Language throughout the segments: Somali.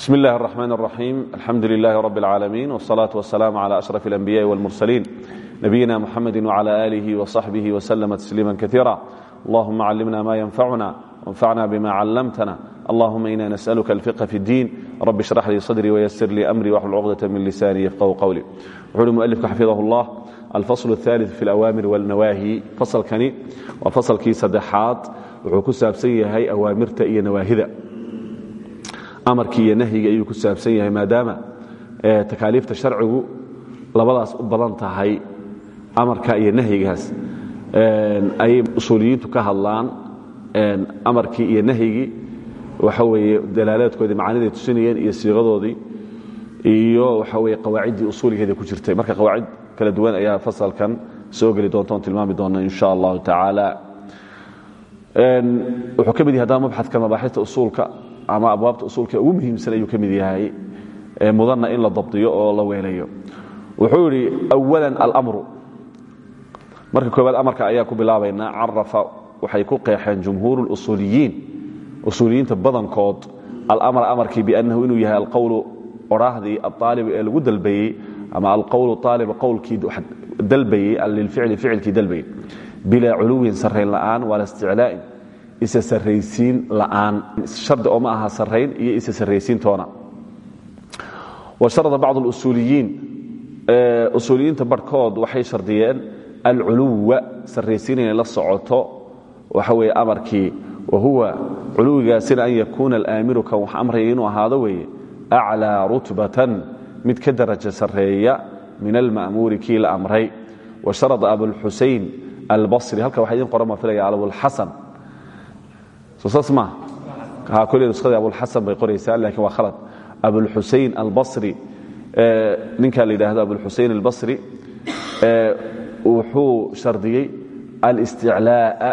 بسم الله الرحمن الرحيم الحمد لله رب العالمين والصلاة والسلام على أشرف الأنبياء والمرسلين نبينا محمد وعلى آله وصحبه وسلم تسليما كثيرا اللهم علمنا ما ينفعنا وانفعنا بما علمتنا اللهم إنا نسألك الفقه في الدين رب اشرح لي صدري ويسر لي أمري واحلل عقدة من لساني يفقه قولي وحول المؤلف حفظه الله الفصل الثالث في الأوامر والنواهي فصل كني وفصل كي صدحات وحكو سابسيه هي أوامرت إيا نواهذا amarkii iyo nahyiga ayuu ku saabsan yahay maadaama takaaliifta sharcigu labadaas u badan tahay amarka iyo nahyigaas. Ayay usuuliyiintu ka hadlaan amarkii iyo nahyigii waxa weeye dalaalaadkoodii macaaniday tusinayeen iyo siiqadoodii iyo waxa weye qawaaciddii usuuligeeda ku jirtay. Marka qawaacid kala duwan ayaa fasalkan soo geli doonta oon tilmaami doona in sha allahu tacaala. Wuxuu ka mid yahay haddaba mabxadka mabaaxista usuulka ama abwaabta usuulka ugu muhiimsan ayuu ka mid yahay mudanna in la dabdiyo oo la weelayo wuxuu yidhi awalan almru marka koowaad amarka ayaa ku bilaabaynaa carafa. Waxay ku qeexeen jumhuur usuuliyiin. Usuuliyiinta badankood alamra amarkii biannahu inuu yahay alqowlu oraahdii aaalib ee lagu dalbayey ama alqowlu aaliba qowlkii dalbayey lilficli ficilkii dalbayey. Bilaa culuwin sarrayn la'aan wala isticlaa'in isa sarraysiin la'aan. Shardi oo ma aha sarrayn iyo isa sarraysiintoona wa sharada bacd اlusuuliyiin usuuliyiinta barhkood waxay shardiyeen alculuwa sarraysiin inay la socoto. Waxa weeye amarkii wa huwa culuwigaasina an yakuuna alaamiru kan wax amraya inuu ahaado weeye aclىa rutbatan mid ka daraja sarreeya min alma'muuri kii la amray. Wa sharada abulxusain albasri halka waxa idin qoran ma filaya abulxasan ma. Koley nuskadii abulxasan bay qoraysaa laakiin waa khalad. Abulxusain albasri ninka la yidhaahdo abulxusain albasri wuxuu shardiyey alisticlaa'a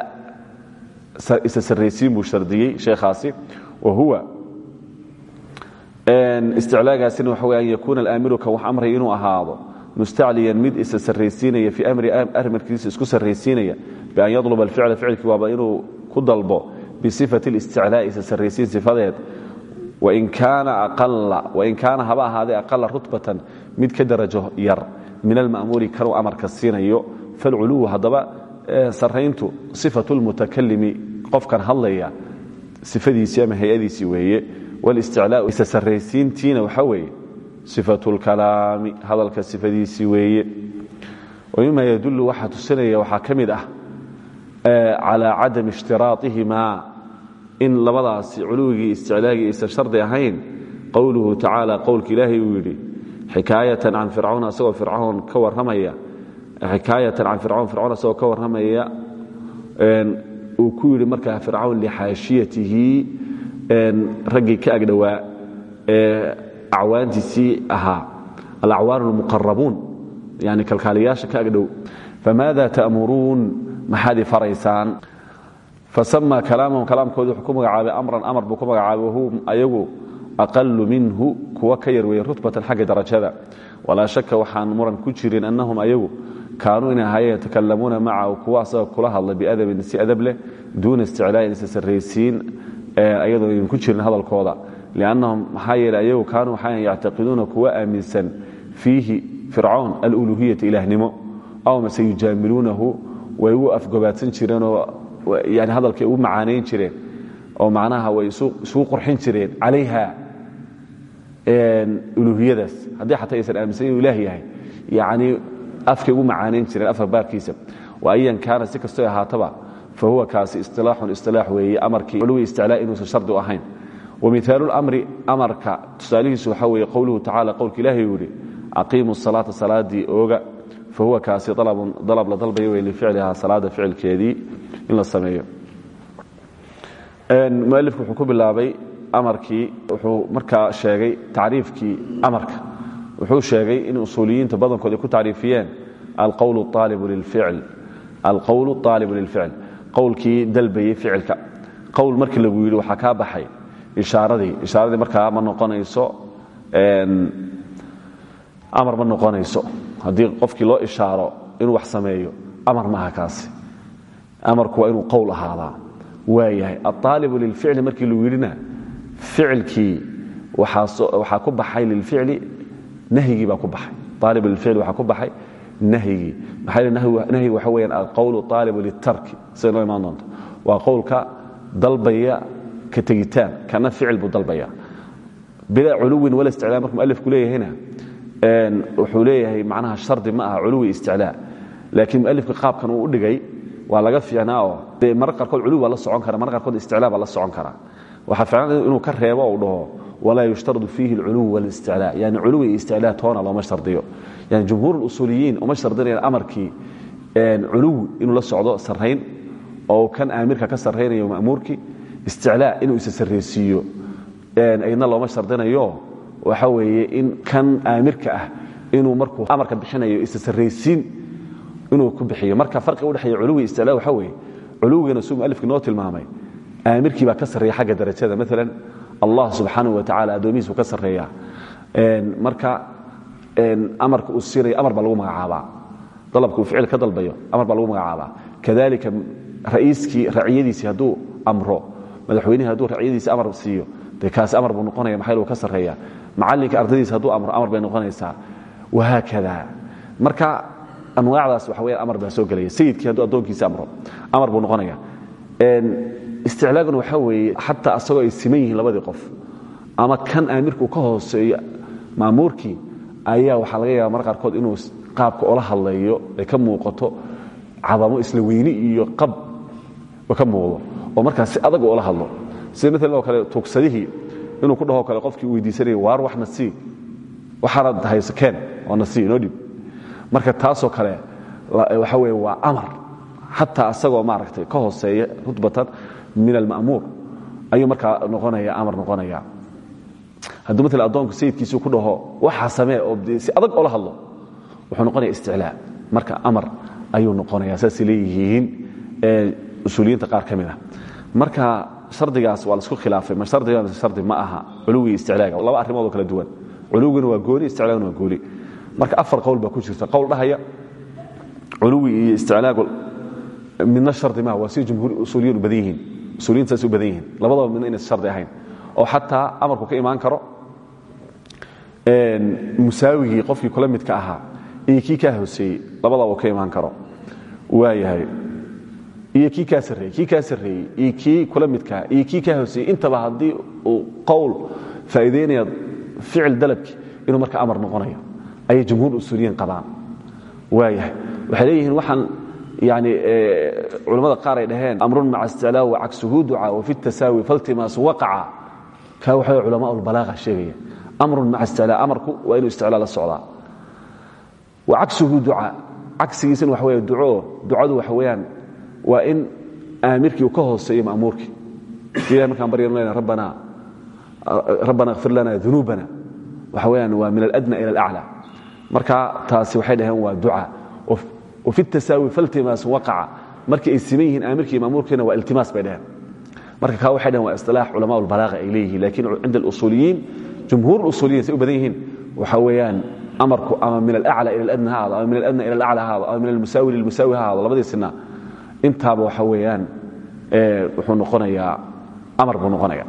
isa sarraysiin buu shardiyey sheekhaasi wa huwa. Isticlaagaasina waxa wey an yakuuna alaamiru kan wax amraya inuu ahaado mustacliyan mid isa sarraysiinaya fii amri amarkiisa isku sarraysiinaya bian yadluba alficla ficilkii waaba inuu ku dalbo biifat isticlaa'i sasaraysiin sifadeed wain kaana haba ahaadee aqala rutbatan mid ka darajo yar min alma'muuri kanuu amarka siinayo falculuwu haddaba sarayntu sifatu lmutakalimi qofkan hadlaya sifadiisii ama hay'adiisii weeye walisticlaau sasaraysiintiina waxaa weeye sifatu lkalaami hadalka sifadiisii weeye wamima yadullu waxaa tusinaya waxaa ka mid ah calaa cadami ishtiraaihimaa in labadaasi culuwigii isticlaagii aysan shardi ahayn qowluhu tacaala qowlka ilaahay uu yidhi xikaayatan can fircawn asagoo fircawn ka warramaya xikaayatan can fircawn fircawn asagoo ka warramaya uu ku yidhi markaa fircawn lixaashiyatihi raggii ka agdhowaa ee acwaantiisii ahaa alacwaan اlmuqarabuun yani kalkaaliyaasha ka agdhow famaada ta'muruun? Maxaad i fasama kalaamahum kalaamkoodii wuxuu ku magacaabay amran amar buu ku magacaabay wahum minhu kuwa ka yar weeye rutbatan xagga darajada. Walaa shaka waxaan muran ku jirin annahum ayagu kaanuu inay ahaayeen yatakalamuuna macahu kuwa asaga kula hadla biadabin si adab leh duuna isticlaa'in isa sarraysiin ayadoo aynan ku jirin hadalkooda. Liannahum maxaa ayagu kaanuu waxaa yactaqiduuna kuwa aaminsan fiihi fircawn aluluhiyata ilaahnimo. Aw mase yujaamiluunahu way ugu afgobaadsan jireenoo yani hadalkay ugu macaanayn jireen oo macnaha way isugu qurxin jireen calayha uluhiyadaas. Haddii xataa aysan aaminsan inuu ilaah yani afkay ugu macaanayn jireen afka baarkiisa. Wa ayan kaana si kastoy ahaataba fa huwa kaasi isilaaxun isilaax weeye amarkii culuwi isticlaa inuusan shardi u ahayn. Wamihaalu lamri amarka tusaalihiisu waxaa weeye qowluhu tacala qowlka ilahay uu yidhi aqiimu salaata salaadii ooga fahuwa kaasi dalab la dalbaya wey lificlihaa salaada ficilkeedii in la sameeyo mualifku wuxuu ku bilaabay amarkii wuxuu markaa sheegay tacriifkii amarka wuxuu sheegay in usuuliyiinta badankood ay ku tacriifiyeen alqowl aalibu lilficl alqowl aalibu lilficl qowlkii dalbayey ficilka qowl markii lagu yidhi waxaa kaa baxay ishaaradii ishaaradii markaa ma noqonayso amar ma noqonayso haddii qofkii loo ishaaro inuu wax sameeyo amar maaha kaasi. Amarku waa inuu qowl ahaadaa. Waayahay aaalibu lilficli markii lagu yidhina ficilkii waxaa ku baxay lilficli nahyigii baa ku baxay. Aalib lilficli waxaa ku baxay nahyigii maxaa nahyigu waxa weyaan alqowlu aalibu litarki. Siday noo imaan doonto. Qowlka dalbaya ka tegitaan kana ficil buu dalbaya bilaa culuwin wala isticlaa markuu mualifku leeyahayna wuxuu leeyahay macnaha shardi ma aha culuwi isticlaa. Laakiin mualifka qaabkan uu u dhigay waa laga fiicnaa oo dee marar qaarkood culuwi baa socon kara marar qaarkood isticlaa baa socon kara waxaa fiicnaan inuu ka reebo ou dhaho walaa yushtaradu fiihi alculuwi walisticlaa. Yani culuwi iyo isticlaa toona looma shardiyo. Yani jumhuur usuuliyiin uma shardinayaan amarkii culuwi inuu la socdo sarrayn oo kan aamirka ka sarraynayo ma'muurkii isticlaa inuu isa sarraysiiyo. Aydna looma shardinayo waxa weeye in kan aamirka ah inuu markuu amarka bixinayo isa sarraysiin inuu ku bixiyo. Marka farqiga udhexeeya culuwi isticlaa waxa weeye culuwigana suu mualifki noo tilmaamay. Aamirkii baa ka sarreeya xagga darajada. Maalan allah subxaanahu wa tacala addoomihiisuu ka sarreeya. Marka amarka uu siinayo amar baa lagu magacaabaa. Dalabka uu ficil ka dalbayo amar baa lagu magacaabaa. Kadalika ra'iiskii raciyadiisii hadduu amro madaxweynihii hadduu raciyadiisi amar siiyo dee kaasi amar buu noqonaya maxaa ka sarreeya macallinka ardadiisa hadduu amro amar bay noqonaysaa. Wahaakada. Marka anwaacdaas waxa weya amar baa soo gelaya. Sayidkii hadduu addoonkiisa amro amar buu noqonaya. Isticlaaguna waxaa weeye xataa asagoo ay siman yihiin labadii qof. Ama kan aamirku ka hooseeyo maamuurkii ayaa waxaa laga yaaba mar qaarkood inuu qaabka ola hadlayo ay ka muuqato cadamo isla weyni iyo qab ka muuqdo. Oo markaas adag oola hadlo. Sida kale tuugsadihii inuu ku dhahoo kale qofkii weydiisanayo waar wax na sii waxaanad hayso keen oo na sii inoo marka taasoo kale waxa weye waa amar. Xataa asagoo maaragtay ka hooseeya rutbatan min alma'muur ayuu markaa noqonaya amar noqonaya hadduu maala addoonku sayidkiisuu ku dhaho waxaa samee oo si adag oola hadlo wuxuu noqonaya isticlaa marka amar ayuu noqonaya saasay leeyihiin usuuliyiinta qaar ka ah. Marka shardigaas waa la isku khilaafay. Shardi ma aha. Culuwi isticlaaga laba arrimoodoo kala duwan. Culuwiguna waa gooni isticlaaguna waa gooni. Marka afar qowl baa ku jirta. Qowl dhahaya culuwi iyo isticlaagu shardi maaha waa si jumhuur usuuliyiin u badan yihiin. Usuuliyiin saas u badan yihiin. Labadaba midna shardi ahayn. Oo xataa amarku ka imaan karo musaawigii qofkii kula midka ahaa iyo kii kaa hooseeyey labadaba ka imaan karo. Waayahay iyo kii kaa sarreeyey kii kaa sarreeyey iyo kii kula midkaa iyo kii kaa hooseeyey intaba haddii uu qowl faa'iidaynaya ficil dalabki inuu marka amar noqonayo ayay jumhuur usuuliyiin qabaan. Waayahay. Waxay leeyihiin waxaan yani culammada qaar ay dhaheen amrun maca isticlaa wa cagsuhu duca wa fi tasaawi faltimaasu waqaca. Kaa waxa culamaa ulbalaaqa sheegaya amrun maca isticlaa amarku waa inuu isticlaa la socdaa. Wa cagsuhu duca cagsigiisana waxa weeye ducoo ducadu waxa weeyaan waa in aamirkii uu ka hooseeyo ma'muurkii ilahay markaan baryanu lena rabbana rabbana اغfir lana dunuubana waxa weyaan waa min aladna ila alaclى marka taasi waxay dhaheen waa duca wafi الtasaawi faltimaas waqaca markii ay siman yihiin aamirkii maamuurkiina waa iltimaas bay dhaheen marka kaa waxay dhaheen waa isilaax culama اlbalaaqa ay leeyihiin lakin cinda اlusuuliyiin jumhuur usuuliyin say u badan yihiin waxa weeyaan amarku ama min alaclى ila aladna ha aado ama min aladna ila alaclى ha aado ama min almusaawi lilmusaawi ha aado labadiisina intaaba waxa weeyaan wuxuu noqonayaa amar buu noqonaya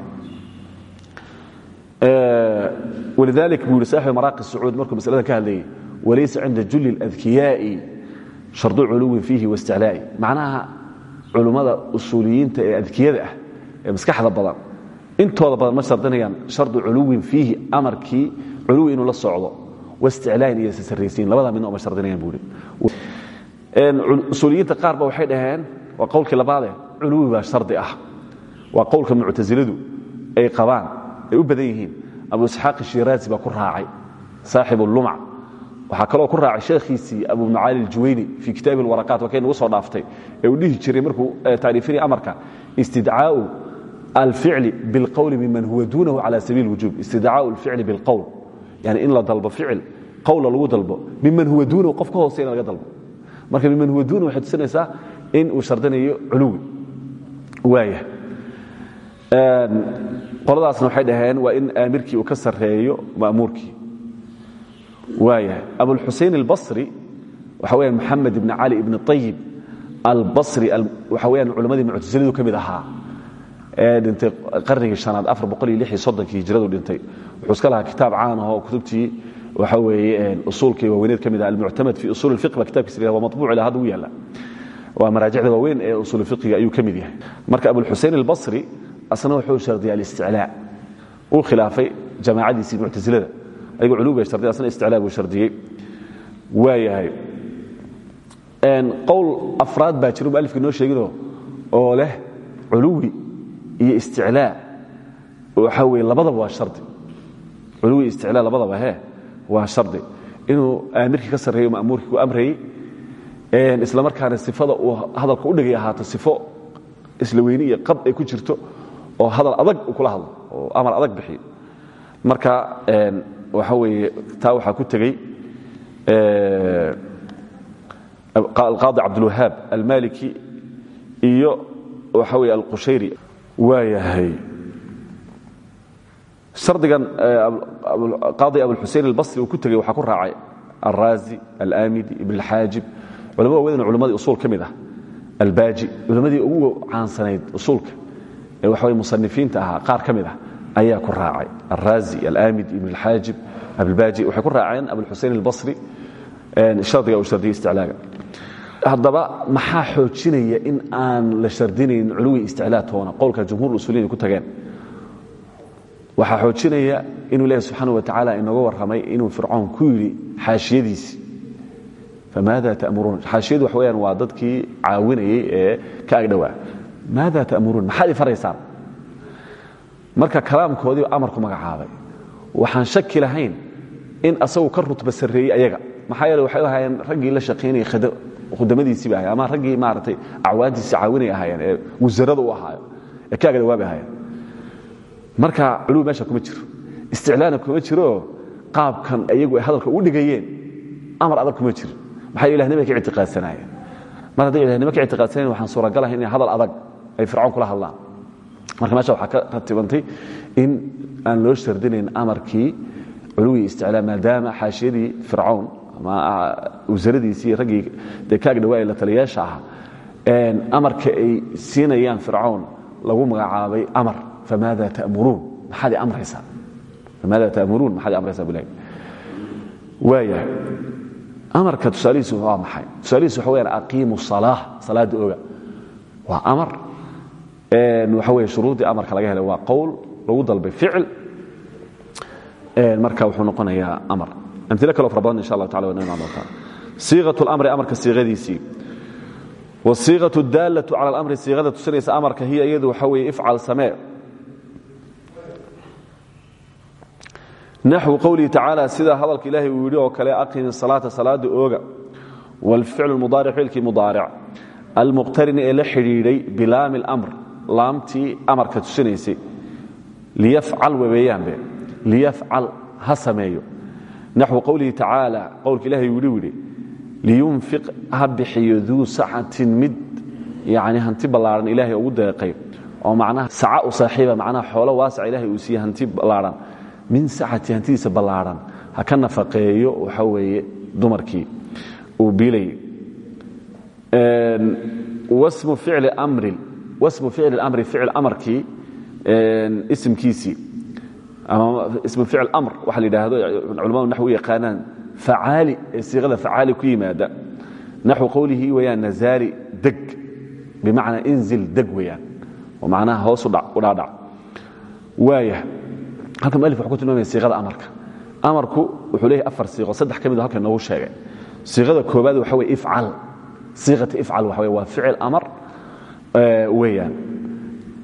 walidalik buu yidhi saaxibu maraaqi markuu masalada ka hadlayay walaysa cinda julli اladkiyaa'i shardu culuwin fiihi waisticlaa'i macnaha culummada usuuliyiinta ee adkiyada ah ee maskaxda badan intooda badan ma shardinayaan shardu culuwin fiihi amarkii culuwi inuu la socdo waisticlaa'in iyo sasarraysiin labadaa midna uma shardinayaan buu usuuliyiinta qaar ba waxay dhaheen waa qowlkii labaadee eh, culuwi baa shardi ah. Waa qowlka muctasiladu ay qabaan ay u badan yihiin. Abu isxaaq shiraazi baa ku raacay saaxibu luma waxaa kaloo ku raacay sheekhiisii abu macaali aljuwayni fii kitaabi lwaraqaat waa kay nagu soo dhaaftay ee uu dhihi jiray markuu tacriifinaya amarka. Istidcaau alficli bilqowli miman huwa duunahu cala sabiil wujuub. Istidcaau alficli bilqowl. Yani in la dalbo ficil qowla lagu dalbo. Miman huwa duunahu qof ka hooseyna laga dalbo marka miman huwa duunahu waxay tusinaysaa in uu shardinayo culuwi. Waaya qoladaasna waxay dhaheen waa in aamirkii uu ka sarreeyo ma'muurkii. Waayahay abulxusein albasri waxa weyaan moxamed ibn cali ibn ayib albasri waxa weyaan culammadii muctasiladu ka ahaa. Ee dhintay qarnigii soddonkii hijradu dhintay. Wuxuu iska lahaa kitaab caan ahoo kutubtii waxa weeye usuulkii waaweyneed ka mid ah almuctamad fi usuul ilfiq baa kitabkiisa la waa matbuuc ilaa hadda u yaalla waa maraajicda waaweyn ee usuul fiqiga ayuu ka mid yahay. Marka abulxusein albasri asna wuxuu shardiyay alisticlaa. Uu khilaafay jamaacadiisii muctasilada ayagoo culuw bay shardiyay asna isticlaa buu shardiyey. Waa yahay qowl afraad baa jiro mualifka noo sheeginoo oo leh culuwi iyo isticlaa. Waxa weye labadaba waa shardi. Culuwi isticlaa labadaba he waa shardi. Inuu aamirkii ka sarreeyo ma'muurkii ku amrayey isla markaana sifada uu hadalka u dhigay ahaato sifo isla weyni iyo qab ay ku jirto oo hadal adag uu kula hadlo oo amar adag bixiyo marka waxa weeye taa waxaa ku tegey alqaadi cabdulwahaab almaliki iyo waxa weye alqushayri. Waa yahay shardigan qaadi abulxusein albasri uu ku tegey waxaa ku raacay alraazi alamidi ibn alxaajib culama waaweyn culammadii usuul ka mid ah. Albaaji culammadii ugu caansanayd usuulka ee waxa weye musanifiinta ahaa qaar ka mid ah ayaa ku raacay. Alraazi alamidi ibn alxaajib abilbaaji waxay ku raaceen abulxusein albasri shardiga uu shardiyey isticlaaga. Haddaba maxaa xoojinaya in aan la shardinayn culuwi isticlaa toona? Qowlka jumhur usuliyin ku tageen waxaa xoojinaya inuu ilaahi subxaana wa tacaala inooga warramay inuu fircoon ku yidhi xaashiyadiisi famaada tamuruun? Xaashiyadu wax weyaan waa dadkii caawinayey ee ka agdhowaa maada ta'muruun? Maxaad i faraysaan? Marka kalaamkoodii amarku magacaabay. Waxaan shaki lahayn in asagu ka rutba sarreeyey ayaga. Maxaa yeele waxay ahaayeen raggii la shaqaynayay khudamadiisii ba ahayen ama raggii maaragtay acwaantiisi caawinay ahaayeen ee wasarada u ahaayo ee ka agdhawaabay ahaayeen marka culuwi meesha kuma jiro. Isticlaana kuma jiroo qaabkan ayagu ay hadalka u dhigayeen amar adag kuma jiro. Maxay ilahnimay ka ictiqaadsanaayeen mar hadday ilahnimo ka ictiqaadsanayen waxaan suuragalahay inay hadal adag ay fircoon kula hadlaan. Marka meesha waxaa ka ratibantay in aan loo shardinayn amarkii culuwi isticlaa maadaama xaashiyadii fircawn ama wasaradiisii raggii dee kaag dhawaa la taliyaasha ah amarka ay siinayaan fircawn lagu magacaabay amar famaada tamuruun maxaad amraysaa amarka tusaalihiisu waa maxay tusaalihiisu waxa weyaan aqiimu salaa salaada oga waa amar waxa weye shuruudii amarka laga helay waa qowl lagu dalbay ficil marka wuxuu noqonayaa amar amilo kaloo fara badan insha allah tacala waa imaan doontaa siiqat lamri amarka siiqadiisii wasiiqatu daallatu cala alamri siiqada tusinaysa amarka hiya iyadu waxa weeye ifcal samee naxwu qowlihi tacaala sida hadalka ilaahay uu yidhi oo kale aqimi salaata salaada ooga wاlficlu mudaaric ficilkii mudaaric almuqtarini ee la xidhiidhay bilaami اlamr laamtii amarka tusinaysay liyafcal webeeyaanbe liyafcal ha sameeyo naxwu qowlihi tacaala qowlka ilahay uu yidhi liyunfiq ha bixiyo duu sacatin mid yani hanti ballaaran ilaahay ugu deeqay oo macnaha saca u macnaha xoolo waasaca ilahay uu siiye hanti min sacati hantidiisa ballaaran. Ha ka nafaqeeyo waxa weeye dumarkii. Uu biilayay wasmu ficli amri ficil amarkii isimkiisii. Ama ismu ficil amr waxa la yidhaahdo culamadu naxwi yaqaanaan facaali ee siiqada ku yimaada. Naxwu qowlihi weyaan nazaali deg. Bimacnaa inzil deg weyaan oo macnaha hoos u dhaadhac. Waaya halka mualif wuxuu ku tilmaamaya siiqada amarka. Amarku wuxuu leeyahay afar siiqo saddex ka mid halkan noogu sheegay. Siiqada koobaad waxa weye ifcal. Siiqata ifcal waxa weye waa ficil amar weeyaan.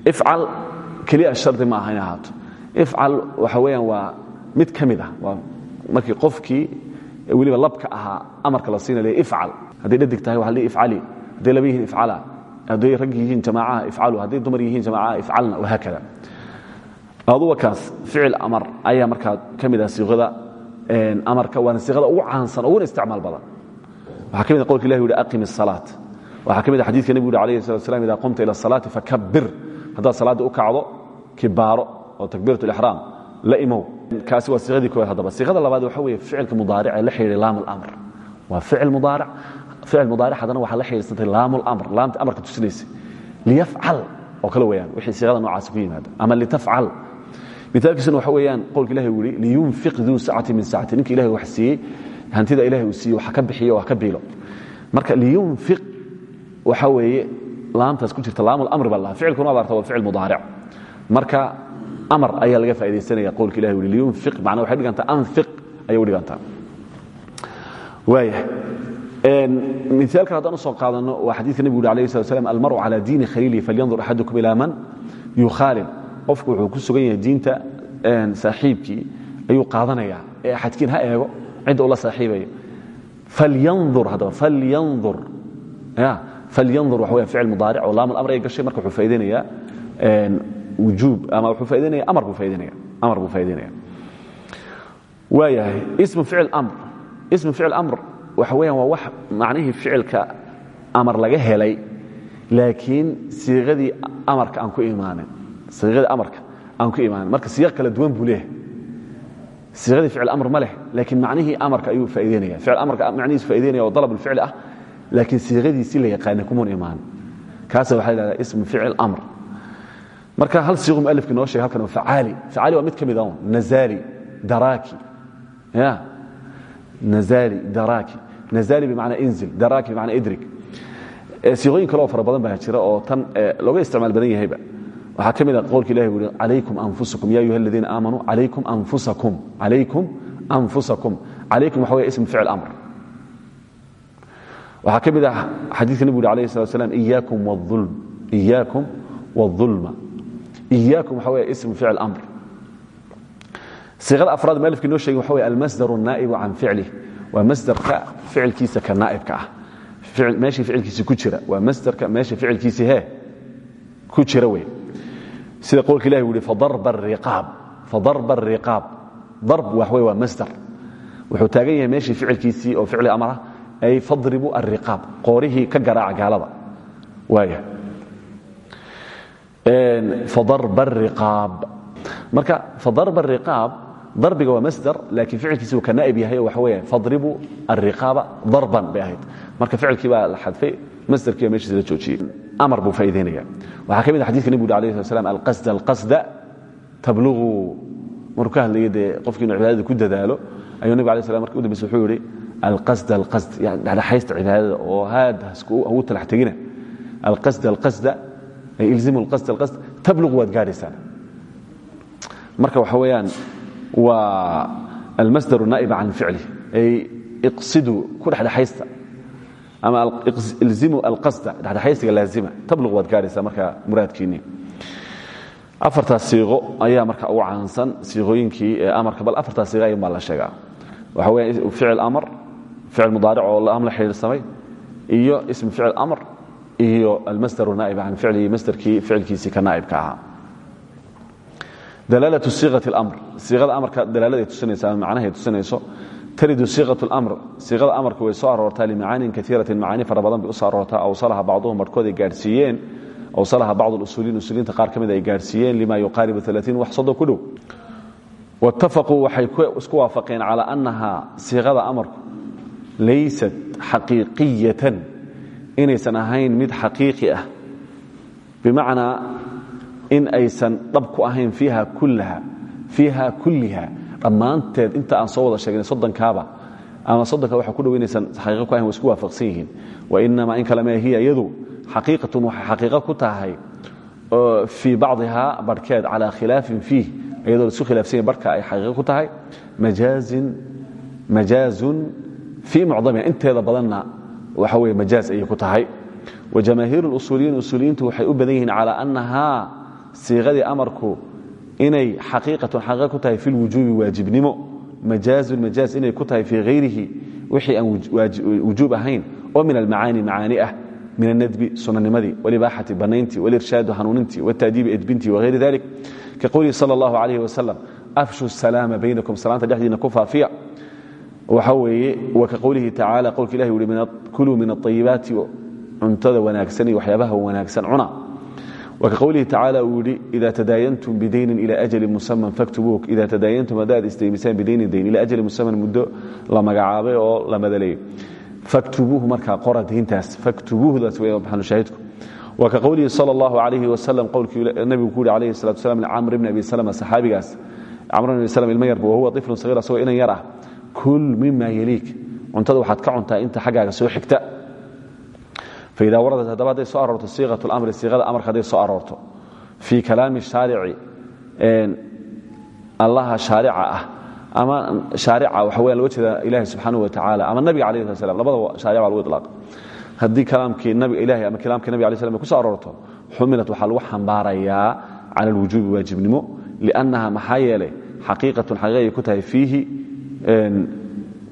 Ifcal keliya shardi ma aha in ahaato. Ifcal waxa weeyaan waa mid ka mid ah. Waa markii qofkii weliba labka ahaa amarka la siina leeyahy ifcal. Hadday dhadig tahay waxa leeyahy ifcali hadday laba yihiin ifcala hadday rag yihiin jamaacaha ifcalu hadday dumar yihiin jamaacaha ifcalna wahaakada. aduba kaas ficil amar ayaa markaa ka mid ah siiqada amarka waana siiqada ugu caansan uguna isticmaal badan waxaa ka mid a qolka ilah yuhi aqim الsalaat waxaa ka mid a xadidka nebigu yuri alayh الslat slam ida qumta ila الsalaati fakabir haddaad salaadda u kacdo kibaaro oo takbiirat اlixraam la imow kaasi waa siiqadii koowaad haddaba siiqada labaad waxa weeye ficilka mudaaric ee la xidhiidhay laam اlamr waa ficil mudaaric ficil mudaaric haddana waxaa la xidhiidsantay laam اlamr laamta amarka tusinaysa liyafcal oo kale weyaan wixii siiqada noocaasi ku yimaada ama litafcal mithaalkiisuna waxa weeyaan qowlka ilahi yihi liyunfiq duu sacati min sacati. Ninka ilahay wax siiyey hantida ilahay uu wax ka bixiyo wax ka biilo. Marka liyunfiq waxa weeye laamtaas ku jirta laam alamri baa lahaa. Ficilkuna abaarta waa ficil mudaaric. Marka amar ayaa laga faa'idaysanaya qowlka ilahi yihi liyunfiq macnaa waxay dhigantaa anfiq ayay u dhigantaa. Waaya miaal kale haddaan u soo qaadano waa xadiika nebigu uri alayh slat slam almaru cala diini khaliilihi falyandur axadukum ilaa man yukhaalil qofku wuxuu ku sugan yahay diinta saaxiibkii ayuu qaadanaya ee axadkiin ha eego cidda ula saaxiibayo. Falyandur haddaba falyandur. Ya falyandur waxa weya ficil mudaaric oo laam alamr ay gashay marka wuxuu faa'idaynaya wujuub ama wuxuu faa'idaynaya amar buu faa'idaynaya amar buu faa'idaynaya waayahay ismu ficil amr. Ismu ficil amr waxa weeyaan waa wax macnihii ficilka amar laga helay laakiin siiqadii amarka aan ku imaanin siiqadii amarka aan ku imaanin marka siiq kala duwan buu leeyahay. Siiqadii ficil amr ma leh laakiin macnihii amarka ayuu faa'ideynaya ficil amarka macnihiisu faa'ideynaya oo dalab alficli ah laakiin siiqadiisii la yaqaana kumuun imaan kaasa waxaa la yidhahdaa ismu ficil amr. Marka hal siiqu mualifki noo sheegay halkan waa facaali. Facaali waa mid ka mid ah nazaali daraaki. Ya. Nazaali daraaki. Nazaali bimacnaa inzil daraaki bimacnaa idrig siiqooyin kale oo fara badan baa jira oo tan looga isticmaal badan yahayba waxaa ka mid a qowlka ilahi uu yihi calaykum anfusakum ya ayuha aladiina aamanuu calaykum anfusakum calaykum anfusakum calaykum waxa weya ism ficil amr waxaa ka mid ah xadiidka nebigu uri alayh salatu slam iyaakum wاlulm iyaakum wاlظulma iyaakum waxa weya ism ficil amr siiqada afraad mualifka inoo sheegay waxa wey almasdar الnaa'ibu can ficlih waa masdarka ficilkiisa ka naa'ibka ah meeshii ficilkiisi ku jira waa masdarka meesha ficilkiisi he ku jira wey sida qowlka ilahi u i fadarba ariqaab darb waxwe waa masdar. Wuxuu taagan yahay meeshii ficilkiisii oo ficli amar ay fadribu alriqaab qoorihii ka garaaca gaalada. Waaya fadarba ariqaab marka fadarba ariqaab darbiga waa masdar laakiin ficilkiisi ka naa'ib yahay oo fadribu alriqaaba darban bay marka ficilkii baa la xadfay masdarkii baa la joojiyey amar buu faa'idaynaya waxaa ka mid a xadidka nebigu uri alayh slat slam alqasda alqasda tablugu markuu ka hadlaya cibaadada ku dadaalo ayuu nebig alay slam markii u dambayse wuxuu yihi alqasda alqasd yani dhexdhexaysta cibaadada oo haad hagu talax tegina alqasda alqasda ay ilzimu alqasda alqasd tablugu waad gaadhaysaan marka waxa weeyaan waa almasdar naa'iba can ficlih ay iqsiduu ku dhexdhexaysta ama ilzimu alqasda. Dhexdhexaysiga laazima. Tablugu waad gaadhaysaa marka muraadkiinni afartaas siiqo ayaa marka ugu caansan siiqooyinkii ee amarka bal afartaas siiqo ayun baa la sheegaa. Waxa weya ficil amar ficil mudaaric oo am la xidhiirsamay iyo ism ficil amr iyo almasdar naa'ib can ficlihi masdarkii ficilkiisii ka naa'ibka ahaa. Dalaalatu siiqati اlamr siiqada amarka dalaalada tusinaysa ama macnahay tusinayso taridu siiqaة اlamr siiqada amarka way soo aroortaa limacaanin kaiiratin macaani fara badan bay u soo aroortaa awsalaha bacduhum barhkood ay gaadhsiiyeen awsalaha bacd usuuliin usuuliinta qaar ka mid ay gaadhsiiyeen lima yuqaaribu aaaiin wax soddon ku dhow waitafaquu waxay isku waafaqeen calaa annaha siiqada amarku laysat xaqiiqiyatan inaysan ahayn mid xaqiiqi ah bimacnaa in aysan dhab ku ahayn fiiha kulliha dhammaanteed inta aan soo wada sheegnay soddonkaaba ama soddonka waxa ku dhow inaysan xaqiiqo ku ahayn way isku waafaqsan yihiin. Wainamaa in kalema hiya iyadu xaqiiqatun waxay xaqiiqo ku tahay fii bacdihaa barhkeed calaa khilaafin fiih iyadoo laisu khilaafsan yahy barhka ay xaqiiqo ku tahay. Majaazun fii mucdamiha inteeda badanna waxa weye majaaz ayay ku tahay. Wajamaahiiru usuuliyiin usuuliyiintu waxay u badan yihiin calaa annahaa siiqadii amarku inay xaqiiqatun xaqiiqo ku tahay fi lwujuubi waajibnimo majaazun majaaz inay ku tahay fii hayrihi wixii aan wujuub ahayn oo min almacaani macaani ah min alnadbi sunanimadii walibaaxati banayntii walirshaadu hanuunintii wataadiibi edbintii wahayri dalik ka qowlihi sal اllahu alayh wasalam afshu salaama baynakum salaanta dhexdiina ku faafiya. Waxa wa ka qowlihi tacaala qowlka ilahi uhi kuluu min aطayibaati cuntada wanaagsan iyo waxyaabaha wanaagsan cuna wa ka qowlihi tacaala uu tadaayantum bidaynin ila ajali musaman faktubuuh ida tadaayantum haddaad isdaymisaan bidaynin dayn ila ajali musaman muddo la magacaabay oo la madaleeyo faktubuuhu markaa qora dayntaas. Faktubuuhdaas wey maxalushaahidku waa ka qowlihi sal اllahu alayhi wasalam qowlkii nabigu ku yuri alayhi salatu waslam licamr bni abi salma saxaabigaas. Camr bn abi slm ilma yarba wahuwa iflun sagiir asagoo inan yar ah. Kul mima yaliik. Cuntada waxaad ka cuntaa inta xaggaaga soo xigta faida waradat haddaba hadday soo aroorto siiqat اlamri siiqada amarka hadday soo aroorto fii kalaami shaarici allaha shaarica ah ama shaarica waxa weyan loga jeeda ilahi subxaanaه wa tacaala ama nabiga alayh slat slam labadaba shaaric baa lagu iطlaaq haddii kalaamkii nabi ilahi ama kalaamkii nabiga alay slam ay ku soo aroorto xumilat waxaa lagu xambaarayaa cala alwujuubi waajibnimo liannaha maxaa yeelay xaqiiqatun xaqiiqay ku tahay fiihi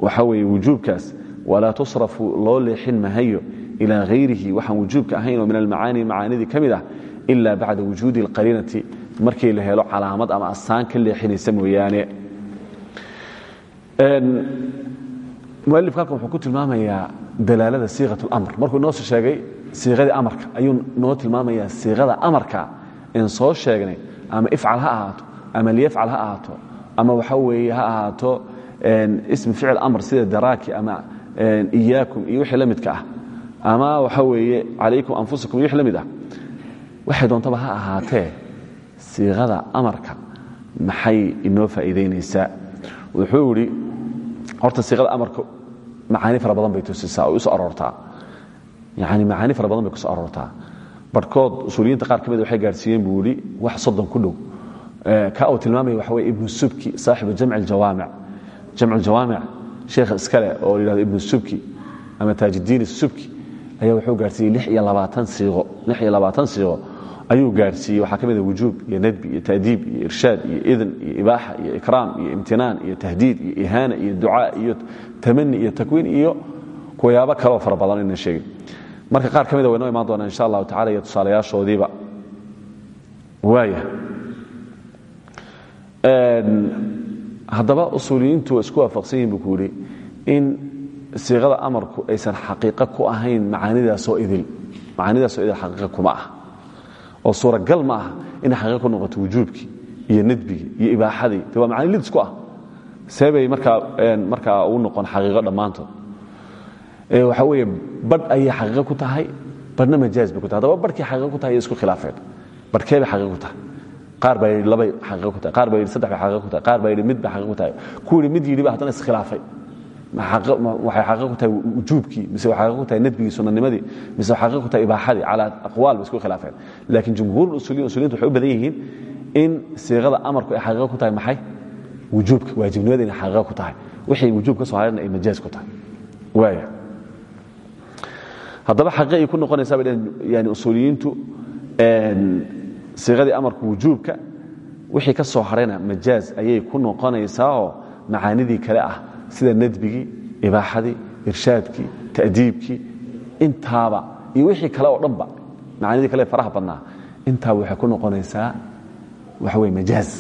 waxa weeye wujuubkaas walaa tusrafu loo leexin mahayo ilaa hayrihi waxaan wujuubka ahayn oo min almacaani macaanidii ka mid ah ila bacda wujuudi alqariinati markii la helo calaamad ama asaan ka leexinaysa mooyaane mualifka halkan wuxuu ku tilmaamayaa dalaalada siiqat اlamr markuu inoo soo sheegay siiqadii amarka ayuu noo tilmaamayaa siiqada amarka in soo sheegnay ama ifcal ha ahaato ama liyafcal ha ahaato ama waxa weeye ha ahaato ismi ficil amr sida daraaki ama iyaakum iyo wixii la midka ah ama waxa weeye calaykum anfusakum wixii la ah. Doontaba ha ahaatee siiqada amarka maxay inoo faa'iidaynaysaa wuxuu yidhi horta siiqada amarka macaani fara badan bay tusisaa oo isu aroortaa. Yani macaani fara badan bay ku soo aroortaa. Barhkood usuuliyiinta qaar ka mid waxay gaarsiiyeen buu wax soddon ku dhow. Ka uu tilmaamaya waxa weye ibnu subki saaxibu jamci aljawaamic jamcu aljawaamic sheekha iskale oo la ibnu subki ama taajiddiin subki ayaa wuxuu gaarsiiyey lix iyo labaatan siiqo lix iyo labaatan siiqo ayuu gaarsiiyey. Waxaa ka mid a wujuub iyo nadbi iyo taadiib iyo irshaad iyo idn iyo ibaaxa iyo ikraam iyo imtinaan iyo tahdiid iyo ihaana iyo ducaa iyo tamani iyo takwiin iyo kuwayaabo kaleo fara badan inaan sheegin. Marka qaar ka mida way noo imaan doonaa insha allahu tacala iyo tusaalayaashoodiiba. Waaya haddaba usuuliyiintu waa isku waafaqsan yihiin buu ku yidhi in siiqada amarku aysan xaqiiqo ku ahayn macaanidaasoo idil. Macaanidaasoo idil xaqiiqa kuma ah oo suuragal ma aha inay xaqiiqa noqoto wujuubkii iyo nadbigii iyo ibaaxadii de waa ku ah. See bay markaa markaa ugu noqon xaqiiqo dhammaantood. Waxa weeye badh ayay xaqiiqo ku tahay badhna majaaz ku tahay. Haddaba badhkii xaqiiqo ku tahay isku khilaafeen badhkee xaqiiqo ku tahay. Qaar baa labay xaqiiqo ku tahay. Qaar baa saddex xaqiiqo ku tahay. Qaar baa mid bay xaqiiqo ku tahay. Ku yidhi mid yidhi ba haddana iskhilaafay waxay xaqiiqo ku tahay wujuubkii mise waxay xaqiiqo ku tahay nadbigii sunanimadii mise waxay xaqiiqo ku tahay ibaaxadii calaa aqwaal isku khilaafeen laakiin jumhuur usuliyin usuliyiintu waxay u badan in siiqada amarku ay xaqiiqo ku tahay maxay wujuubka waajibnimada inay xaqiiqo ku tahay wixii wujuub ka soo harayna ay majaaz ku tahay waaya haddaba xaqiiqa ay ku noqonaysaa bay yani usuuliyiintu siiqadii amarku wujuubka wixii ka soo harayna majaaz ayay ku noqonaysaao macaanidii kale ah sida nadbigii ibaaxadii irshaadkii ta'diibkii intaaba iyo wixii kale oo dhanba macaanidii kale faraha badnaa intaaba waxay ku noqonaysaa waxa weye majaaz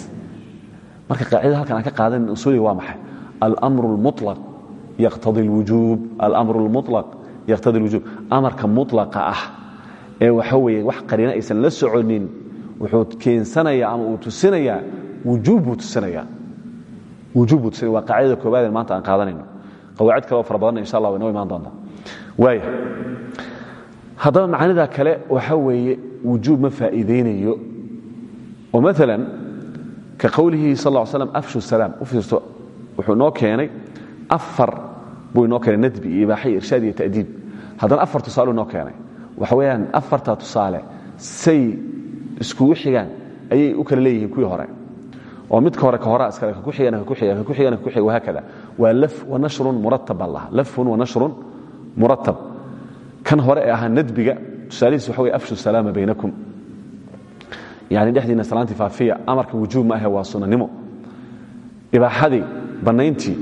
marka qaacidada halkan aan ka qaadanin usuuliga waa maxay almru lmuطlaq yaqtadi اlwujuub almru اlmuطlaq yaqtadi اlwujuub amarka muطlaqa ah ee waxa weeye wax qariina aysan la soconin wuxuu keensanayaa ama uu tusinayaa wujuub buu tusinaya wujuub tusinaya waa qaacidada koobaad ee maanta aan qaadanayno. Qawaacid kale oo fara badanna insha allah way noo imaan doontaa waaya haddaba macaanida kale waxa weeye wujuub ma faa'iidaynayo. Oo maalan ka qowlihi sal ll slam afshu salaam u fiirto wuxuu inoo keenay afar buu inoo keenay nadbi iyo ibaaxa iyo irshaad iyo ta'diib. Haddana afar tusaale inoo keenay. Waxa weeyaan afartaa tusaale say iskugu xigaan ayay u kala leeyihiin kuwii hore oo midka hore ka horaa iskale kaku xigana kaku xiga kaku xigana kaku xiga wahaakada. Waa laf wa nashrun muratab baa lahaa lafun wa nashrun muratab kan hore ee ahaa nadbiga tusaalihiis waxa weye afshu salaama baynakum. Yani dhexdiina salaantii faafiya amarka wujuub ma ahe waa sunanimo ibaaxadii bannayntii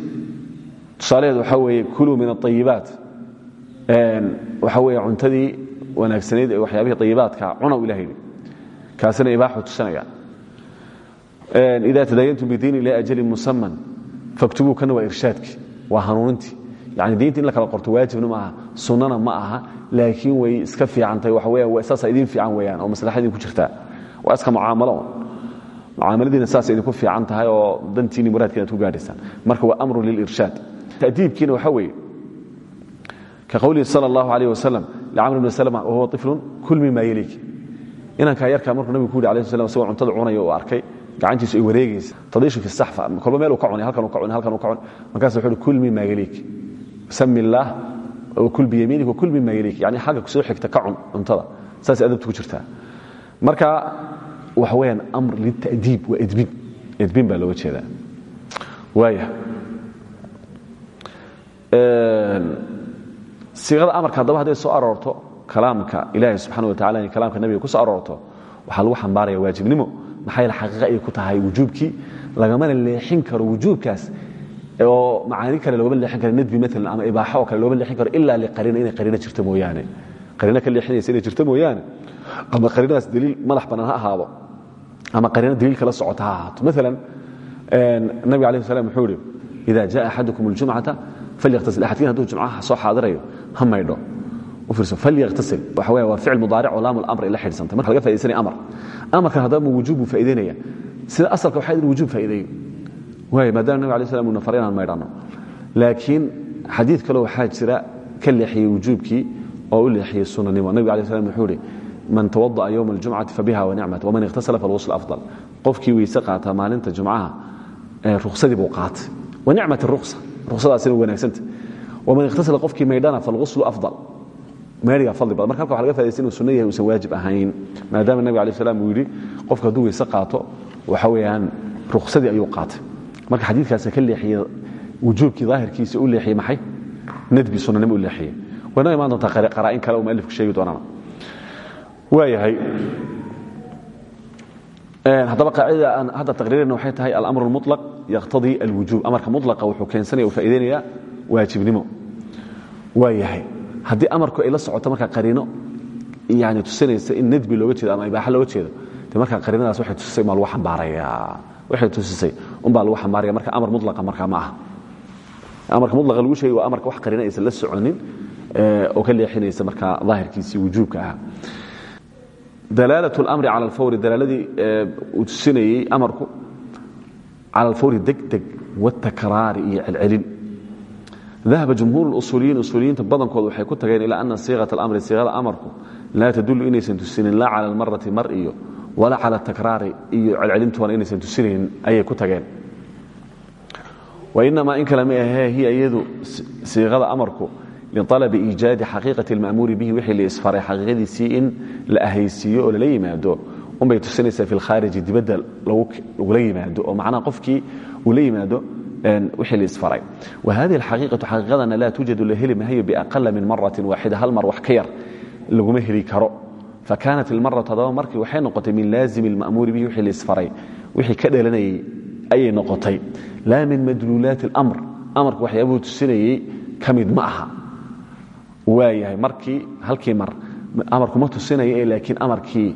tusaalaheed waxaa weeye kuluu min aayibaat waxa weeye cuntadii wanaagsanayd ee waxyaabihii ayibaadka cuna u ilah yidhi kaasina ibaaxu tusinaya ida tadayantum bidiin ila ajalin musaman faktubuu kana waa irshaadkii waa hanuunintii yani diinta in la kala qorto waajibna ma aha sunnana ma aha laakiin way iska fiicantahay waxa weeyaan saasaa idin fiican weeyaan oo maslaxa idinku jirtaa. Waa iska mucaamalo un mucaamaladiina saasay idinku fiican tahay oo dantiini muraadkiina ad ku gaadhaysaan marka waa amru lilirshaad ta'diibkiina waxa weeye ka qowlihi sala allahu alayh wasalam licamr bn slma wahuwa iflun kul mima yaliik. Inankaa yarkaa markuu nabigu ku yidhi alayh slam isagoo cuntada cunaya uu arkay gacantiisu ay wareegaysa tadiishu fi saxfa kolba meel uu ka cunay halkan uu ka cunay halkan uu ka cunay markaas wuxuu uhi kul mima yaliik sami illaah wakul biyamiinik wakul mima yaliik yani xagga ku soo xigta ka cun cuntada. Saasay adabtu ku jirtaa. Marka waxa weeyaan amr litadiib waa edbin. Edbin baa looga jeedaa. Waaya siiqada amarka haddaba hadday soo aroorto kalaamka ilaahi subxana wa tacala iyo kalaamka nabiga ku soo aroorto waxaa lagu xambaaraya waajibnimo maxaa yaele xaqiiqa ay ku tahay wujuubkii? Lagamana leexin karo wujuubkaas oo macaani kale loogama leexin karo nadbi maalan ama ibaaxo oo kale loogama leexin karo ilaa liqariina inay qariino jirto mooyaane. Qariino ka leexinaysa inay jirto mooyaane. Ama qariinadaas daliil madax bannaan ha ahaado. Ama qariino daliil kala socota ha ahaato. Maalan nabiga alayh salam wuxuu ihi ida jaa axadukum اljumcata falyaktasil axadkiin hadduu jumcaha soo xaadirayo ha maydho waxa weya waa ficil mudaaric oo laamu lamr ila xidhsantay. Marka laga fa'idaysanaya amar. Amarkan haddaba ma wujuub buu faa'idaynaya sida asalka waxaa in wujuub faa'ideeyo waaya maadaama nabig alay slam uu nafar inaan maydhanno laakiin xadiid kale waxaa jira ka leexiyey wujuubkii oo u leexiyey sunanimo nabiga alay slam wuxuu ihi man tawada'a yowma aljumcati fabiha wanicmat waman ikhtasala falwusl afdal. Qofkii weyse qaataa maalinta jumcaha ruksadii buu qaatay. Wanicmat ruqsa. Ruqsadaasina wanaagsanta waman ikhtasala qofkii maydhana falwuslu afdal meerigaa fadli badan. Marka halka waxa laga fadaysan inuu sunno yahay uusan waajib ahayn maadaama nabiga alay slam uu yidhi qofka hadduu weyse qaato waxa weeyaan ruksadii ayuu qaatay. Marka xadiidkaasa ka leexiyey wujuubkii daahirkiisa u leexiyey maxay? Nadbi sunanimo u leexiyey wayna imaan doontaa qaraa'in kale uu mualifku sheegi doonana waayahay haddaba qaacidada aan hadda taqriirina waxay tahay alamr اlmuطlaq yaqtadii alwujuub. Amarka mulaqa wuxuu keensanaya u faa'idaynaya waajibnimo. Waa yahay haddii amarku ay la socoto markaa qariino yani tusinaysa in nadbi looga jeedo ama ibaax looga jeedo de markaa qariinadaas waxay tusisay umaa lagu ambaaraya waxay tusisay umbaa lagu xambaaraya. Marka amar mulaqa markaa ma aha. Amarka mulaqa lagu sheegay waa amarka wax qariino aysan la soconin eh, oo ka leexinaysa markaa daahirkiisii wujuubka ah. Dalaalatu اlamri cala alfawri dalaaladii eh, uu tusinayey amarku cala alfawri deg deg wاtakraari iyo celcelin dahaba jumhuur usuuliyiin usuuliyiinta badankooda waxay ku tageen ilaa ana siiqat alamri siiqada amarku laa tadullu inaysan tusinin laa cala almarati mar iyo walaa cala takraari iyo celcelintoona inaysan tusinaynin ayay ku tageen wainamaa in kale ma ahee hiya iyadu siiqada amarku lialabi iijaadi xaqiiqati alma'muuri bihi wixii la isfaray xaqiiqadiisii in la ahaysiiyo oo lala yimaado unbay tusinaysaa fi lkhaariji dibadda lagula yimaado oo macnaha qofkii uu la yimaado wixii la isfaray wa hadihi alxaqiiqatu xaqiiqadana laa tuujadu la heli mahayo biaqala min maratin waaxida hal mar wax ka yar laguma heli karo. Fakanat ilmaratu haddaba markii waxay noqotay min laazimi اlma'muuri bihi wixii la isfaray wixii ka dhalanayay ayay noqotay. Laa min madluulaati اlamr amarku waxyaabuhu tusinayey ka mid ma aha. Waayahay markii halkii mar amarku ma tusinaya laakiin amarkii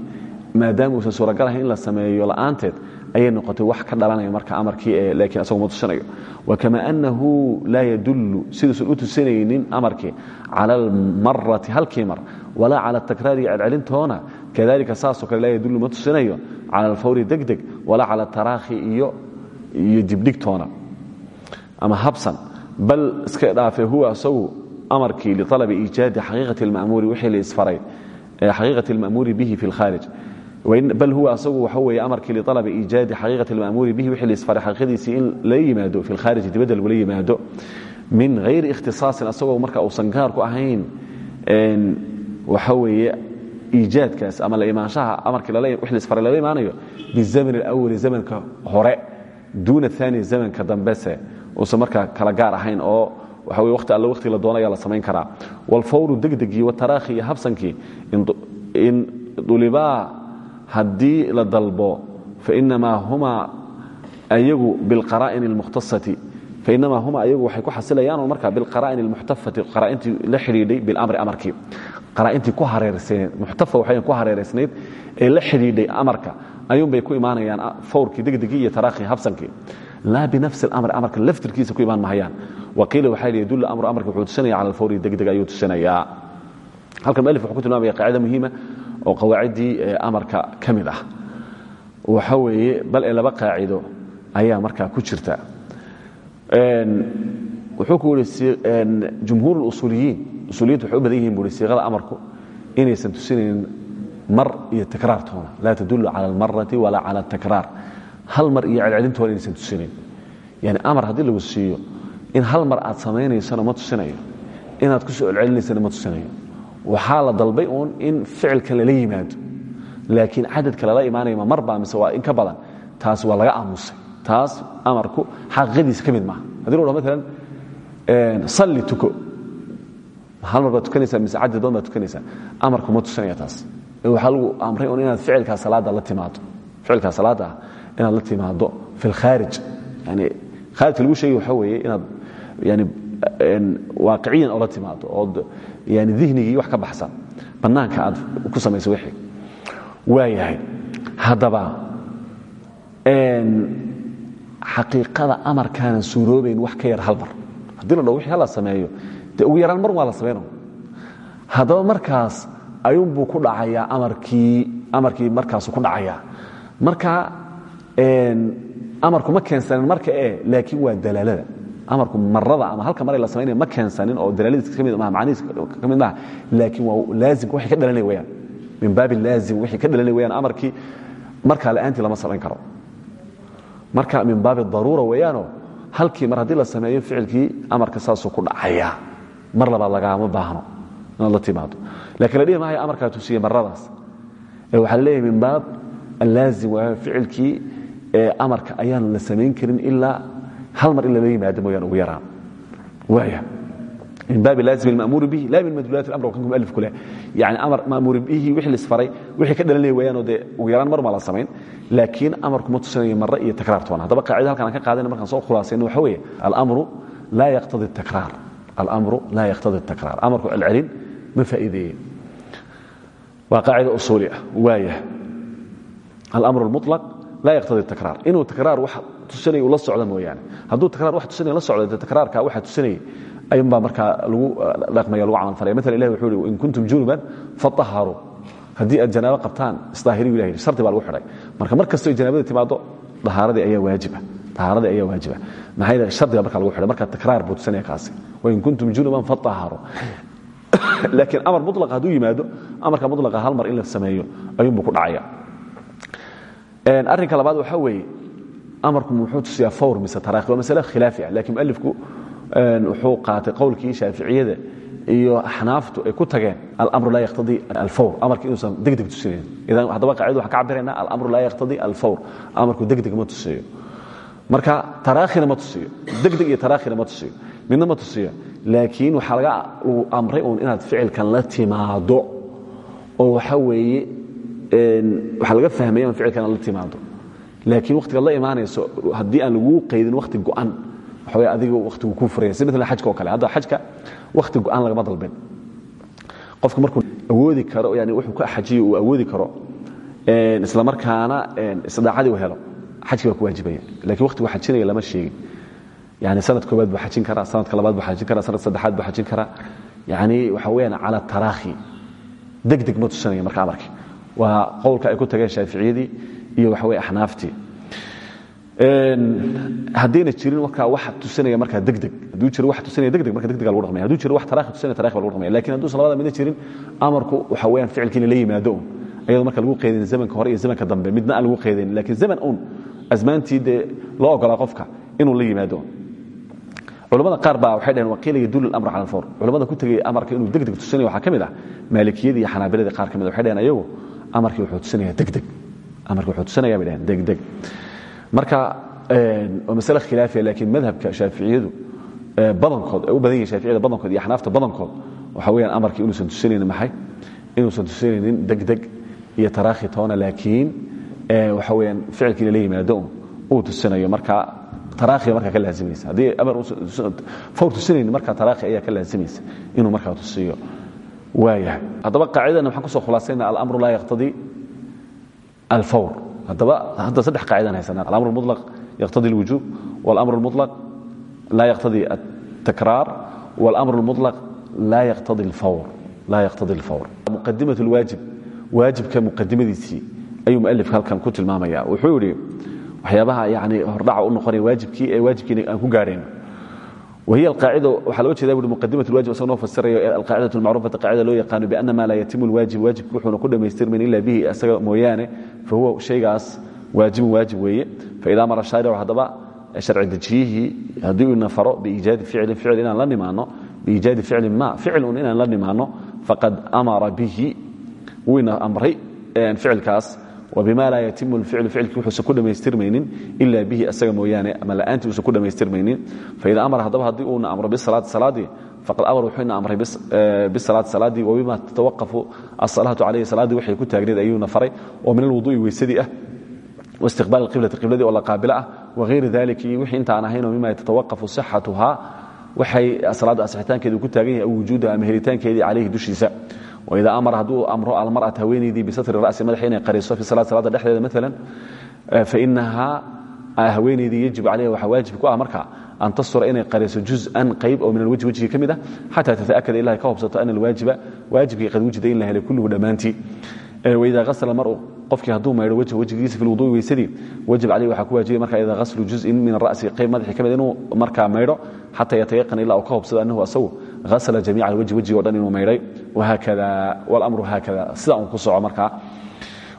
maadaama uusan suuragal ahayn in la sameeyo la'aanteed ayay noqotay wax ka dhalanaya marka amarkii laakiin asagu ma tusinayo. Wa kama annahu laa yadullu siduusan u tusinaynin amarkii cala almarati halkii mar walaa cala takraari celcelintoona kadalika saasoo kale laa yadullu ma tusinayo cala alfawri degdeg walaa cala taraakhi iyo iyo dibdhigtoona. Ama habsan bal iska dhaafe huwa isagu amarkii lialabi iijaadi xaqiiqati almamuuri wixii laisfaray xaqiiqati alma'muuri bihi fi lkhaarij bal huwa asagu waxa weeye amarkii lialabi iijaadi xaqiiqati alma'muuri bihi wixii laisfaray xaqiiqadiisii in la yimaado fi lkhaariji dibadda lagula yimaado min hayri ikhtisaasin asagoo marka uusan gaar ku ahayn waxa weeye iijaadkaas ama la imaanshaha amarkii wix laisfaray lala imaanayo bizamani alawali zamanka hore duuna aani zamanka dambese uusan markaa kala gaar ahayn oo waxa weye waqti alle waqti la doonayaa la samayn karaa walfawru degdegii wataraakhi iyo habsankii in dulibaa haddii la dalbo fainamaa huma ayagu biاlqaraa'in اlmukhtasati fainamaa huma ayagu waxay ku xasilayaan marka biاlqaraa'in اlmuxtafati qaraa'intii la xidhiidhay biاlamri amarkii qaraa'intii ku hareersanayd muxtafa waxay ku hareeraysnayd ee la xidhiidhay amarka ayuunbay ku imaanayaan fawrkii degdegii iyo taraakhi habsankii laa binafsi اlamri amarka laftirkiisa ku imaan mahayaan waqiila waxaa yidhi yadullu amru amarka wuxuu tusinaya cala alfawri degdeg ayuu tusinayaa halkan mualif wuxuu ku tilmaamaya qaacida muhiima oo qawaaciddii amarka ka ah. Waxa weeye bal ee laba qaacido ayaa markaa ku jirta. Wuxuu ku yihi jumhuur اlusuuliyiin usuuliyintu waxay u badan yihiin siiqada amarku inaysan tusinaynin mar iyo takraar toona laa tadulu cala almarati walaa cala atakraar hal mar iyo celcelintoona inaysan tusinayn yani amar haddii lagu siiyo in hal mar aad samaynaysana ma tusinayo. Inaad ku soo celcelinaysana ma tusinayo waxaa la dalbay uun in ficilka lala yimaado. Laakiin cadadka lala imaanaya ma marbaa mise waa in ka badan. Taas waa laga aamusay. Taas amarku xaqiiqadiisa ka mid maaha. Hadii lu dhaho maalan salli tuko. Hal mar baad mise cadad badan baad amarku ma tusinaya taas. Waxaa lagu amray un inaad ficilkaa salaada la timaado. Ficilkaa salaada ah inaad la timaado fi lkhaarij yani khaarijka lagu sheegay waxaa weeye inaad yani waaqiciyan la timaado. Ood dihnigii wax ka baxsan. Bannaanka aad ku samayso wixii. Waayahay haddaba xaqiiqada amarkaanan suuroobayn wax ka yar hal mar. Haddii la dhaho wixii hala sameeyo dee ugu yaraan mar waa la samayno haddaba markaas ayuunbuu ku dhacayaa amarkii amarkii markaasu ku dhacayaa. Marka amarku ma keensanin marka e laakiin waa dalaalada amarku marada ama halka mare la samaynaya ma keensanin oo dalaaladiis ka mid maha macnihiis ka mid maaha laakiin waa laazimka waxay ka dhalanaya wayaan min baabi laazim wixii ka dhalanaya wayaan amarkii markaa la'aantii lama samayn karo. Marka min baabi daruura weeyaanoo halkii mar haddii la sameeyo ficilkii amarka saasuu ku dhacaya mar labaad lagaama baahno inaad la timaado lakiin la dhihi maayo amarkaa tusiye maradaas ee waxaa leeyahay min baab allaazim waa ficilkii amarka ayaan la samayn karin ilaa hal mar in lala yimaado mooyaan ugu yaraan waaya min baabi laazim mamuuri bihi la min madulaat amr wakankum alfkule yani amar maamuuri bihi wixii lisfaray wixii ka dhalanaya waayaan oo dee ugu yaraan mar maa la samayn. Laakiin amarkuma tusinayo marre iyo takraar toona. Haddaba qacida halkaan ka qaadayna markaan soo khulaasayno waxa weeye alamru laa yaqtadi takraar alamru laa yaqtadi takraar amarku celcelin ma faa'iideeye waa qaacida usuuli ah. Waaya alamru almutlaq laa yaqtadi takraar inuu takraar wax tusinay ula socda mooyaane. Hadduu takraar wax tusinay la socda dee takraarka waxa tusinayay ayun baa markaa lagu uh, dhaqmaya lagu camal falaya maala ilahi wuxuu ihi in kuntum junuban fatahharuu haddii aad janaabo qabtaan isdaahiriyu ilah yidhi. Shardi baa lagu xidhay. Marka mar kastoo janaabada timaaddo dahaaradii ayaa waajiba. Ahaaradii ayaa waajiba. Maxaa yeele shardiga marka lagu xidhay marka takraar buu tusinaya kaasi. Wain kuntum junuban fatahharuu laakiin amar mulaqa hadduu yimaado amarka mulaqa hal mar in la sameeyo ayuunbuu ku dhacaya. Arrinka labaad waxaa weeye amarku muxuu tusiyaa fawr mise taraakhi waa masale khilaafi ah lakiin mualifku wuxuu qaatay qowlkii shaaficiyada iyo axnaaftu ay ku tageen alamru laa yaqtadii alfawr amarka inuusan degdeg tusinayn idan haddaba qacida waxaan ka cabirayna alamru laa yaqtadii alfawr amarku degdeg ma tusiyo marka taraakhina ma tusiyo degdeg iyo taraakhina ma tusiyo midna ma tusiyo laakiin waxaa laga lagu amray uun inaad ficilkan la timaado oo waxa weeye waxaa laga fahmaya in ficilkan la timaado laakiin wakhtigaad la imaanayso haddii aan laguu qaydin wakhti go'an wey adiga wakhtigu kuu furaya. Si maalan xajka oo kale hadda xajka wakhti go'an lagama dalbin. Qofku markuu awoodi karo yani wuxuu ka xajiyo uu awoodi karo isla markaana isdaacadii u helo xajki baa ku waajibaya lakiin wakhtigu xajinaya lama sheegin. Yani sanad koobaad buu xajin karaa sanadka labaad buu xajin karaa sanad saddexaad buu xajin karaa. Yani waxa weyaan cala taraakhi. Degdeg ma tusinaya marka amarkii waa qowlka ay ku tageen shaaficiyadii iyo waxa wey axnaaftii. Haddayna jirin markaa wax tusinaya markaa degdeg. Hadduu jiro wax tusinaya degdeg marka degdega lagu dhaqmaya. Hadduu jiro wax tarakhi tusinaya tarakhi baa lagu dhaqmaya. Lakin hadduusan labada midna jirin amarku waxa weeyaan ficilkii in la yimaado. Un iyadoo marka lagu qeydin zamanka hore iyo zamanka dambe midna aan lagu qeydayn laakiin zaman un asmaantii dee loo ogolaa qofka inuu la yimaado. Culamada qaar baa waxay dhaheen waqiila yadulu amr cala alfawr. Culamada ku tegay amarka inuu degdeg tusinayo waxaa ka mid ah maalikiyadii iyo xanaabiladii qaar ka mid waxay dhaheen ayagu amarkii wuxuu tusinaya degdeg amarkii wuxuu tusinaya bay dhaheen degdeg marka waa masale khilaafiya laakiin madhabka shaaficiyadu badankood ay u badan yihiin shaaficiyada badankood iyo axnaafta badankood waxa weeyaan amarkii inuusan tusinaynin maxay? Inuusan tusinaynin degdeg iyo taraakhi toona laakiin waxa weeyaan ficilkii lala yimaado uu tusinayo. Marka taraakhiga markaa ka laazimaysa haddii amar fawr tusinaynin marka taraakhi ayaa ka laazimaysa inuu markaa tusiyo. Waayahay. Haddaba qaacidana waxaan ku soo khulaasayna alamru laa yaqtadii alfawr haddaba hadda saddex qaacidaan haysanaa alamr mulaq yaqtadi اlwujuub wاlamr اlmuطlaq laa yaqtadi الtakraar wاlamr اlmuطlaq laa yaqtadi اlfawr laa yaqtadi اlfawr muqadimaة اlwaajib waajibka muqadimadiisii ayuu mualifka halkan ku tilmaamaya wuxuu yidhi waxyaabaha yani hordhaca u noqonaya waajibkii ee waajibkiina aan ku gaadhayno wahiy alqaacida waxaa loo jeeda bui muqadimat lwajib asagoo noo fasirayo alqaacidatu almacruufata qaacida loo yaqaano biana maa laa yatimu lwaajib waajibki wuxuuna ku dhammaystirmayn ila bihi isaga mooyaane fa huwa shaygaas waajibun waajib weeye faida mara shaaricu haddaba sharci dejiyihii haddii uu nafaro biiijaadi ficlin ficil inaan la nimaano biiijaadi ficlin ma ficil un inaan la nimaano faqad amara bihi wuuna amray ficilkaas wbima laa yatimu lficlu ficilkii wuxuusan ku dhammaystirmaynin ila bihi asaga mooyaane ama la'aantii uusan ku dhammaystirmaynin faida amara haddaba haddii uuna amro bisalaati salaadii faqad amar wuxuuna amray bisalaati salaadii wabima tatawaqafu asalaatu calayhi salaaddii waxay ku taagneed ayuuna faray oo min alwudu'i weysadii ah waistiqbaal alqiblati qibladii oo la qaabilo ah wagayri dalika iyo wixii intaan ahaynoo mima yatatawaqafu sixatuhaa waxay salaadda asixitaankeedu ku taagan yahay aw wujuudaha ama helitaankeedii calayhi dushiisa wida amara hadduu amro almarأata haweenaydii bisatri rasi madaxa qariso fi salaad salaada dhexdeeda maala fainahaa haweenaydii yajib calayha waxaa waajib ku ah an tastura inay qariso juz'an qayb oo min alwajhi wejhigi ka mid ah xata tata'akada ilahay ka hobsato ana alwaajiba waajibkii qad wujida in la helay kulluhu dhammaantii wida hasla maru qofkii hadduu maydho wejh wejgiisa fi lwuduui weysadii wajib calayhi waxaa ku marka ida haslu juz'in min ara'si qayb madaxii ka mid inuu markaa maydho xata yatayaqan ka hobsado annahu asagu asla jamiica alwajhi wejigi o dhan inuu maydhay wاlamru haakada sida un ku soco markaa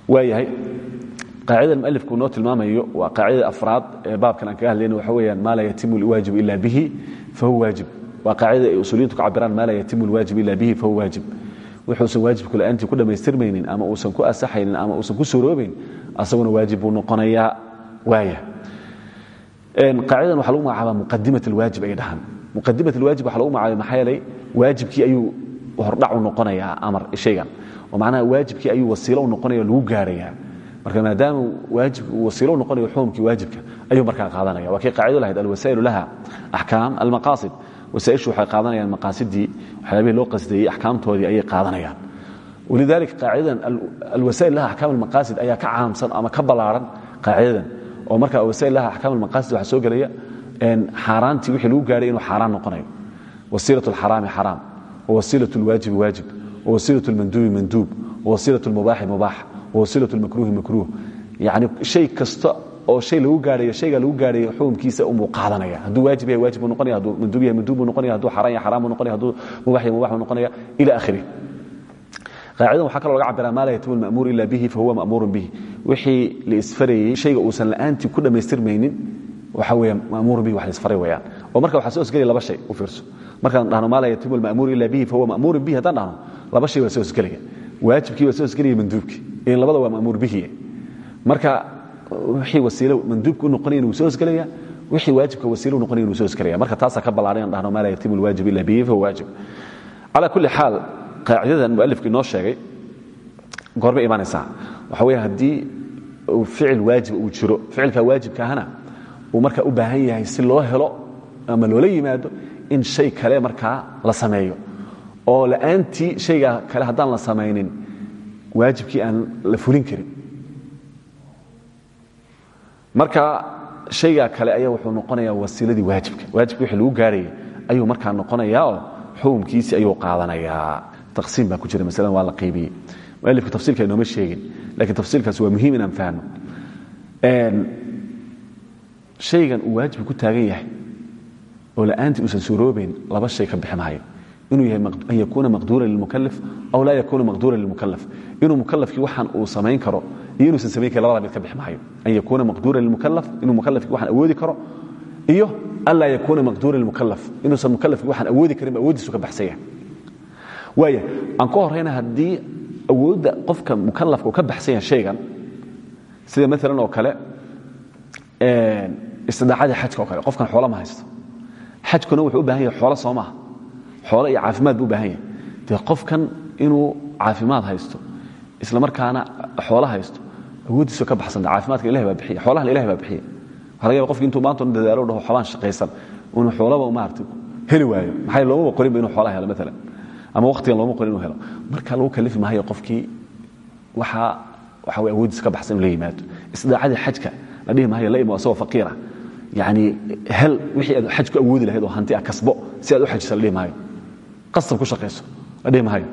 waayahay qaacidada mualifku noo tilmaamayo waa qaacidada afraad ee baabkan aan kaga hadlayna waxa weeyaan maa laa yatimu lwaajibu ila bihi fahuwa waajib waa qaacidada ay usuuliyiintu ka cabiraan maa laa yatimu lwaajib ila bihi fahuwa waajib wuxuusan waajibku la'aantii ku dhammaystirmaynin ama uusan ku asaxaynin ama uusan ku suuroobayn asaguna waajib buu noqonayaa waaya qaacidadan waxa lagu magacaabaa muqadimat alwaajib ay dhahaan muqadimat alwaajib waxa lagu magacaabay maxaa yeelay waajibkii ayuu hordhac u noqonayaa amar shaygan. oo macnaha waajibkii ayuu wasiilo u noqonaya lagu gaarayaa. marka maadaama waajibka uu wasiilo u noqonayo xukumkii waajibka ayuu markaa qaadanaya waa kii qaacido lahayd alwasaa'ilu laha axkaam almaqaasid. Wasaaishu waxay qaadanayaan maqaasidii waxyaabihii loo qasdeeyey axkaamtoodii ayay qaadanayaan. Walidaalika qaacidadan alwasaa'il laha axkaam almaqaasid ayaa ka caamsan ama ka ballaaran qaacidadan oo marka wasaa'il laha axkaam almaqaasid waxaa soo gelaya xaaraantii wixii lagu gaahay inuu xaaraan noqonayo. Wasiilat alxaraami xaraam wawasiilat alwaajibi waajib wawasiilat almanduubi manduub wawasiilat almubaaxi mubaax wawasiilat almakruuhi makruuh. Yacni shay kasta oo shay lagu gaadhayo shaygaa lagu gaadhayo xukunkiisa unbuu qaadanaya. Hadduu waajib yahay waajib buu noqonaya hadduu manduub yahay manduub buu noqonaya hadduu xaraan yahay xaraan buu noqonaya hadduu mubaax yahay mubaax buu noqonaya ila akhirih qaacidan waxaa kaloo laga cabiraa maa laa yatimu alma'muur ila bihi fahuwa ma'muurun bihi. Wixii la isfarayey shayga uusan la'aantii ku dhammaystirmaynin waxa weya ma'muurun bihi wax la isfaray weeyaan. Oo marka waxaa soo osgelaya laba shay u fiirso. Markaan dhahno maa laa yatimu lma'muur ila bihi fahuwa ma'muurun bihi haddaan dhahno laba shay soo osgelaya waajibkii waa soo osgelaya manduubkii. Ilan labada waa ma'muur bihi. Marka wixii wasiilo manduubka u noqonayan soo osgelaya wixii waajibka wasiilo u noqonayan soo osgelaya marka taasaa ka ballaaran dhahno maa laa yatimu lwaajib ila bihi fahuwa waajib. Calaa kulli xaal qaacidadan mualifku inoo sheegay goormay imaanaysaa. Waxa weeye haddii ficil waajiba uu jiro ficilka waajibka ahna uu markaa u baahan yahay si loo helo ama loola yimaado in shay kale markaa la sameeyo. Oo la'aantii shayga kale haddaan la samaynin waajibkii aan la fulin karin. Marka shayga kale ayaa wuxuu noqonayaa wasiiladii waajibka. Waajibka wixii lagu gaarayay ayuu markaa noqonayaa oo xukumkiisii ayuu qaadanayaa. Taqsiim baa ku jira masaladan waa la qaybiyey mualifka tafsiilka inooma sheegin lakiin tafsiilkaasi waa muhiim inaan fahno shaygan uu waajibka ku taagan yahay oo la'aantii uusan suuroobayn laba shay ka bixi maayo inuu yahay an yakuuna maqduuran lilmukalaf aw laa yakuuna maqduuran lilmukalaf inuu mukalafkii waxaan uu samayn karo iyo inuusan samayn karin labada ka bixi maayo an yakuuna maqduuran lilmukalaf inuu mukalafkii waxaan awoodi karo iyo an laa yakuuna maqduuran lilmukalaf inuusan mukalafkii waxaan awoodi karin awooddiisu ka baxsan yahay. Waaya aan ku horrayna haddii qofka mukalafka ka baxsan shaygan sida maalan oo kale istidaacadii xajka oo kale qofkan xoolo ma haysto. Xajkuna wuxuu u baahan yahay xoolo soo xoolo iyo caafimaad buu baahan yahay. Qofkan inuu caafimaad haysto isla markaana xoolo haysto awooddiisu ka baxsanta caafimaadka ilahay baa bixiya. Xoolahana ilahay baa bixiya. Waxa laga intuu maanta dadaalo dhaho xoolaan shaqaysan inuu xoolaba maarata heli waayo. Maxaa loomaba qorinba inuu xoolaha helo maalan ama waqtigan looma qorin inuu helo. Marka lagu kalifi maayo qofkii waxaa waxa awooddiisa ka baxsan inuu la xajka la dhihi maayo la imo yani hel wixii aad xaj ku awoodi lahayd oo hanti ah kasbo si aad u xajisa la dhihi maayo. Qasab ku shaqayso la dhihi maayo.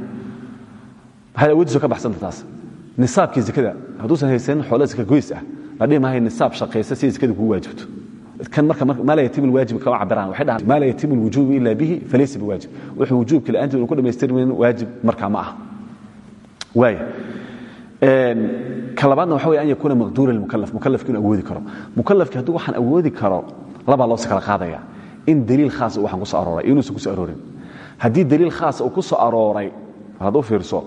Maxay awooddiisu ka baxsanta taas? Nisaabkii zakada hadduusan haysanin xoolo zaka goys ah la dhihi maayo nisaab shaqaysa si zakada kugu waajibto. Kan marka maa laa yatimu lwaajib kama cabiraan waxay dhahaan maa laa yatimu lwujuubu ila bihi falaysa biwaajib wuxuu wujuubka la'aantii unu ku dhamaystirmayn waajib markaa ma aha. Waaya labaadna waxa wey an yakuuna maqduura lmukalaf mukalafki inuu awoodi karo. Mukalafki hadduu waxaan awoodi karo labaa loo si kala qaadaya. In daliil khaasa waxaan ku soo arooray inuusan ku soo aroorin. Haddii daliil khaasa uu ku soo arooray hadduu fiirso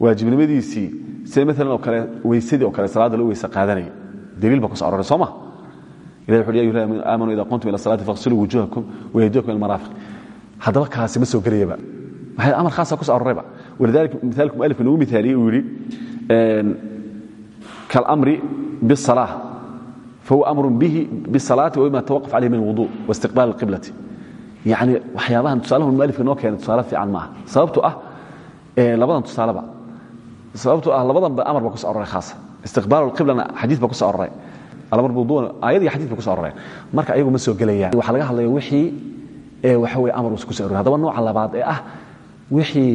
waajibnimadiisii sida maalan oo kale weysadii oo kale salaada loo weyse qaadanaya. Daliil baa ku so arooray soo ma? Ilahi wuxu ya aladiina aamanuu ida qumtum ila salaati faghsiluu wujuhakum wayahdiyakum ila almaraafiq. Haddaba kaasi ma soo gelayaba. Amar khaasa ku so aroorayba walidalika mithaalku mualifka nagu mithaaliyey uu yidhi kaalamri biالصalaaة fahuwa amru bihi biالsalaati wbima tawaqaf calayh min alwudu waistiqbaal اlqiblati yani waxyaabahan tusaalaha mualifka noo keenay tusaale fiican maaha sababto ah labadan tusaaleba sababto ah labadanba amar ba ku so aroray khaasa istiqbaal اlqiblana xadiis ba ku so aroray alamr biwuduuna aayad iyo xadis ba ku so aroreen marka ayagu ma soo gelayaan waxaa laga hadlaya wixii waxa weye amar uusa ku so aroray haddaba nooca labaad ee ah wixii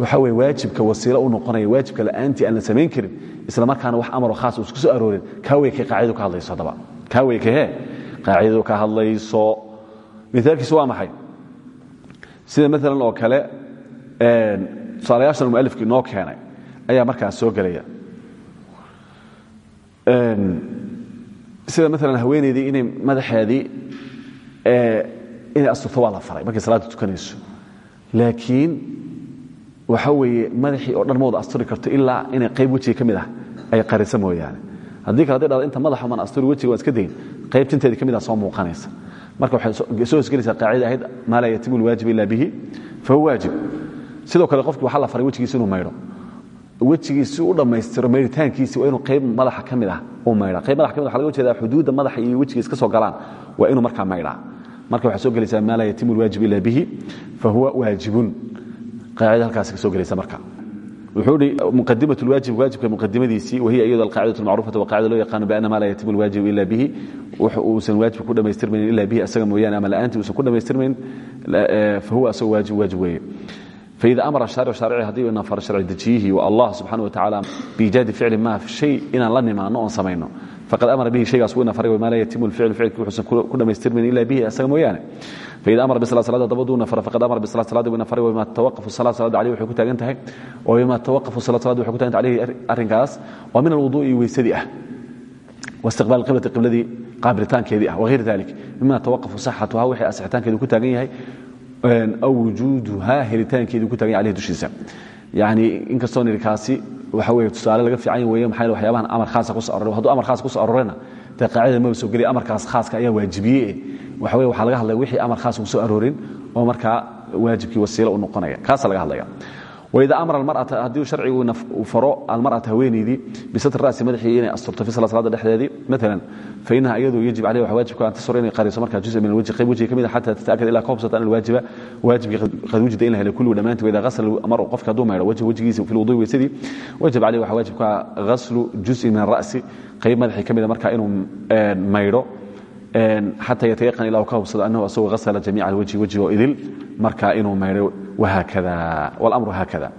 waxa weye waajibka wasiilo u noqonaya waajibka la'aantii aan la samayn karin isla markaana wax amaroo khaas uusa ku soo aroorin kaa wey kay qaacidadu ka hadlayso haddaba? Kaa wey kahee qaacidadu ka hadlayso. Mithaalkiisu waa maxay? Sida maalan oo kale tusaalayaashan mualifkii noo keenay ayaa markaas soo gelaya. Sida maalan haweenaydii inay madaxeedii inay asturto waa la faray markay salaadda tukanayso. Laakiin waxa weeye madaxii oo dhan asturi karto ilaa inay qayb wejiga ka ah ay qarisa mooyaane. Haddii kale haday inta madaxa man asturi wejiga iska dayn qayb mid ah soo muuqanaysa. Marka waxay soo hosgelaysaa qaacida ahayd maa laa yatimu lwaajib ila bihi fahuwa waajib. Sidoo kale qofki waxaa la faray wejigiisa inuu maydho. Wejigiisi u dhammaystiro mayritaankiisi waa inuu qayb madaxa ka ah uu maydha qayb madaxa ka mid waxa laga u jeedaa xuduudda madaxa iyo wejigiis ka soo galaan waa inuu markaa maydhaa. Marka waxaa soo gelaysaa maa laa yatimu lwaajib ila bihi fahuwa waajibun qaacida halkaasi ka soo gelaysa marka wuxuu hi muqadimat lwaajib waajibka muqadimadiisii wahiya iyado alqaacidatu lmacruufata waa qaacida loo yaqaano biana maa laa yatimu lwaajib ila bihi wuxu uusan waajib ku dhammaystirmaynin ila bihi asaga mooyaane ama la'aantii uusan ku dhammaystirmaynin fahuwa asagoo waajib waajib weeye فإذا أمر الشارع شارعي هدي إن فر شرع دجيه والله سبحانه وتعالى بإيجاد فعل ما في ad amara bihi haygaas u nafaray maa laa yatimu ficlu ficilki wuusan ku dhammaystirmayn ila bihi isaga mooyaane. Faida amara bisala salada dabaduu nafara faqad amara bisala salada wuu nafaray wama tawaqafu salad salada aleyhi waxay ku taagan tahay wabima tawaqafu salad salada waxay ku tagan tahay aleyhi arrinkaas waa min alwudu'i weysadii ah waistiqbaal qiblati qibladii qaabilitaankeedii ah wagayr dalik mima tawaqafu saxatuha wixii asixitaankeedu ku taagan yahay aw wujuuduha helitaankeedu ku tagan yahay aleyhi yani inkastoo niri kaasi waxa weye tusaale laga fiican weye maxaa waxyaabahan amar khaasa kuso aroray hadduu amar khaas kuso arorayna dee qaacidada maba soo gelaya amarkaas khaaska ayaa waajibiyey waxa weye waxaa laga hadlaya wixii amar khaas ku soo aroorin oo markaa waajibkii wasiilo u noqonaya. Kaasa laga hadlaya wida amara almarata haddii sharcigu faro almar'ata haweenaydii bisatr ra'si madaxii inay asturto fi salaada dhexdeedii maalan fa inaha iyadu yajib caleyha waxa waajibku an tasur inay qariso markaa juza min alwajhi qayb wajiga ka mid ah a xata tata'akad ilaa ka hubsata an alwaajiba waajibkii qad wujida in la helay kulligu dhammaantii wida ghasla almaru qofka hadduu maydho wajhi wajigiisa fi lwudu'i weysadii wajib caleyhi waxa waajibku ah ghaslu juzin min ara'si qayb madaxii ka mid a markaa inuu eh, maydho xata yatayaqan ila ka hubsada anahu asagoo asla jamiica wajhi wejigoo idil markaa inuu maydho wahaakada wاlamru haakada.